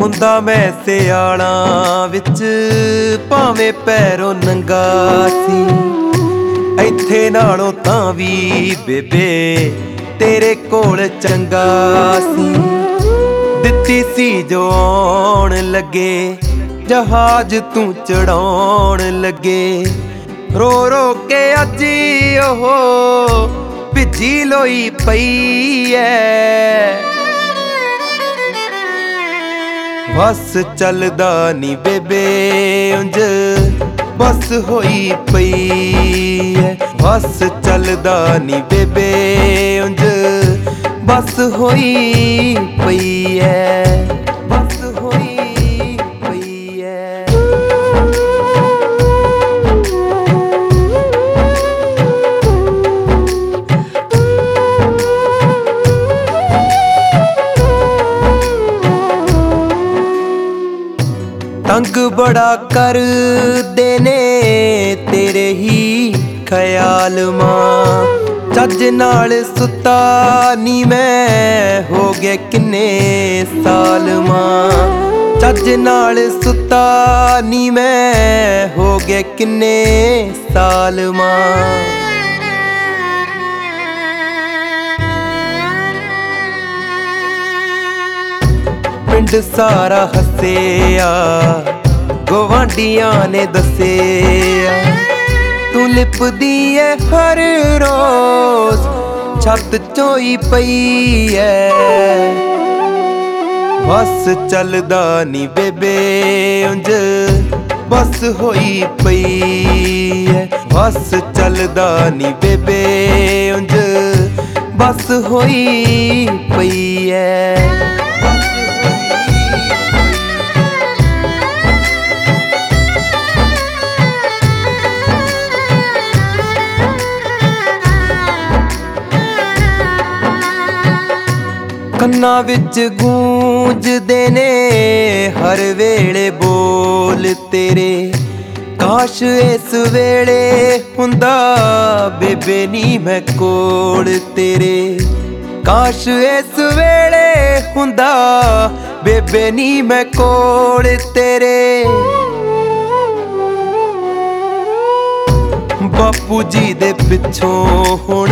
ਹੁੰਦਾ ਮੈਂ ਸਿਆਲਾਂ ਵਿੱਚ, ਭਾਵੇਂ ਪੈਰੋਂ ਨੰਗਾ ਸੀ। ਇੱਥੇ ਨਾਲੋਂ ਤਾਂ ਵੀ ਬੇਬੇ ਤੇਰੇ ਕੋਲ ਚੰਗਾ ਸੀ। ਦਿੱਤੀ ਸੀ ਜੋ ਆਉਣ ਲੱਗੇ, ਜਹਾਜ਼ ਤੂੰ ਚੜਾਉਣ ਲੱਗੇ। ਰੋ ਰੋ ਕੇ ਅੱਜ ਉਹ ਭਿੱਜੀ ਲੋਈ ਪਈ ਐ। ਬਸ ਚੱਲਦਾ ਨੀ ਬੇਬੇ ਉਂਝ। ਬਸ ਹੋਈ ਪਈ ਐ। ਬਸ ਚੱਲਦਾ ਨੀ ਬੇਬੇ ਉਂਝ। ਬਸ ਹੋਈ ਪਈ ਐ। ਬਸ ਹੋਈ ਪਈ ਐ। ਤੰਗ ਬੜਾ ਕਰਦੇ ਨੇ ਤੇਰੇ ਹੀ ਖਿਆਲ ਮਾਂ। ਚੱਜ ਨਾਲ ਸੁੱਤਾ ਨੀ ਮੈਂ, ਹੋ ਗਿਆ ਕਿੰਨੇ ਸਾਲ ਮਾਂ। ਚੱਜ ਨਾਲ ਸੁੱਤਾ ਨੀ ਮੈਂ, ਹੋ ਗਿਆ ਕਿੰਨੇ ਸਾਲ ਮਾਂ। ਪਿੰਡ ਸਾਰਾ ਹੱਸਿਆ। ਗਵਾਂਡੀਆਂ ਨੇ ਦੱਸਿਆ ਤੂੰ ਲਿਪਦੀ ਐ ਹਰ ਰੋਜ਼, ਛੱਤ ਚੋਈ ਪਈ ਐ। ਬਸ ਚੱਲਦਾ ਨੀ ਬੇਬੇ ਉਂਝ, ਬਸ ਹੋਈ ਪਈ ਐ। ਬਸ ਚੱਲਦਾ ਨੀ ਬੇਬੇ ਉਂਝ, ਬਸ ਹੋਈ ਪਈ ਐ। ਕੰਨਾਂ ਵਿੱਚ ਗੂੰਜਦੇ ਨੇ, ਹਰ ਵੇਲੇ ਬੋਲ ਤੇਰੇ। ਕਾਸ਼ ਇਸ ਵੇਲੇ ਹੁੰਦਾ ਬੇਬੇ ਨੀ ਮੈਂ ਕੋਲ ਤੇਰੇ। ਕਾਸ਼ ਇਸ ਵੇਲੇ ਹੁੰਦਾ ਬੇਬੇ ਨੀ ਮੈਂ ਕੋਲ ਤੇਰੇ। ਬਾਪੂ ਜੀ ਦੇ ਪਿੱਛੋਂ ਹੁਣ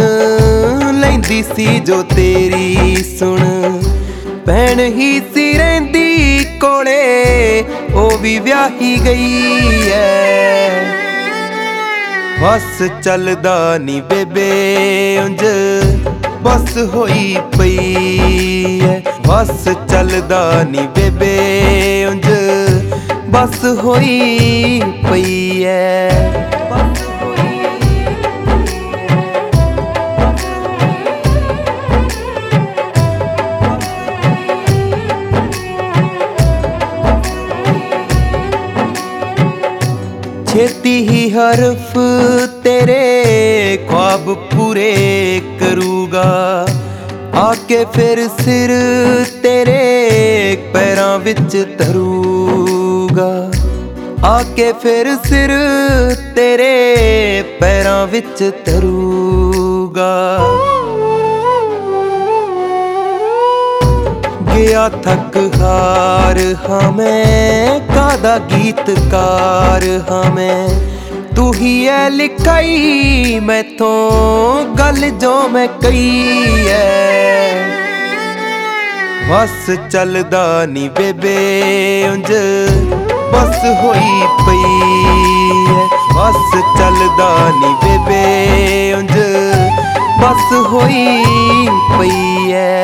ਲੈਂਦੀ ਸੀ ਜੋ ਤੇਰੀ ਸੁਣ। ਭੈਣ ਹੀ ਸੀ ਰਹਿੰਦੀ ਕੋਲੇ, ਉਹ ਵੀ ਵਿਆਹੀ ਗਈ ਐ। ਬਸ ਚੱਲਦਾ ਨੀ ਬੇਬੇ ਉਂਝ, ਬਸ ਹੋਈ ਪਈ ਐ। ਬਸ ਚੱਲਦਾ ਨੀ ਬੇਬੇ ਉਂਝ, ਬਸ ਹੋਈ ਪਈ ਐ। ਛੇਤੀ ਹੀ ਹਰਫ ਤੇਰੇ, ਖੁਆਬ ਪੂਰੇ ਕਰੂਗਾ। ਆ ਕੇ ਫਿਰ ਸਿਰ ਤੇਰੇ ਪੈਰਾਂ ਵਿੱਚ ਧਰੂਗਾ। ਆ ਕੇ ਫਿਰ ਸਿਰ ਤੇਰੇ ਪੈਰਾਂ ਵਿੱਚ ਧਰੂਗਾ। ਗਿਆ ਥੱਕ ਹਾਰ ਮੈਂ ਗੀਤਕਾਰ ਹਾਂ ਮੈਂ। ਤੂੰ ਹੀ ਐ ਲਿਖਾਈ, ਮੈਥੋਂ ਗੱਲ ਜੋ ਮੈਂ ਕਹੀ ਐ। ਬਸ ਚੱਲਦਾ ਨੀ ਬੇਬੇ ਉਂਝ, ਬਸ ਹੋਈ ਪਈ ਐ। ਬਸ ਚੱਲਦਾ ਨੀ ਬੇਬੇ ਉਂਝ, ਬਸ ਹੋਈ ਪਈ ਐ।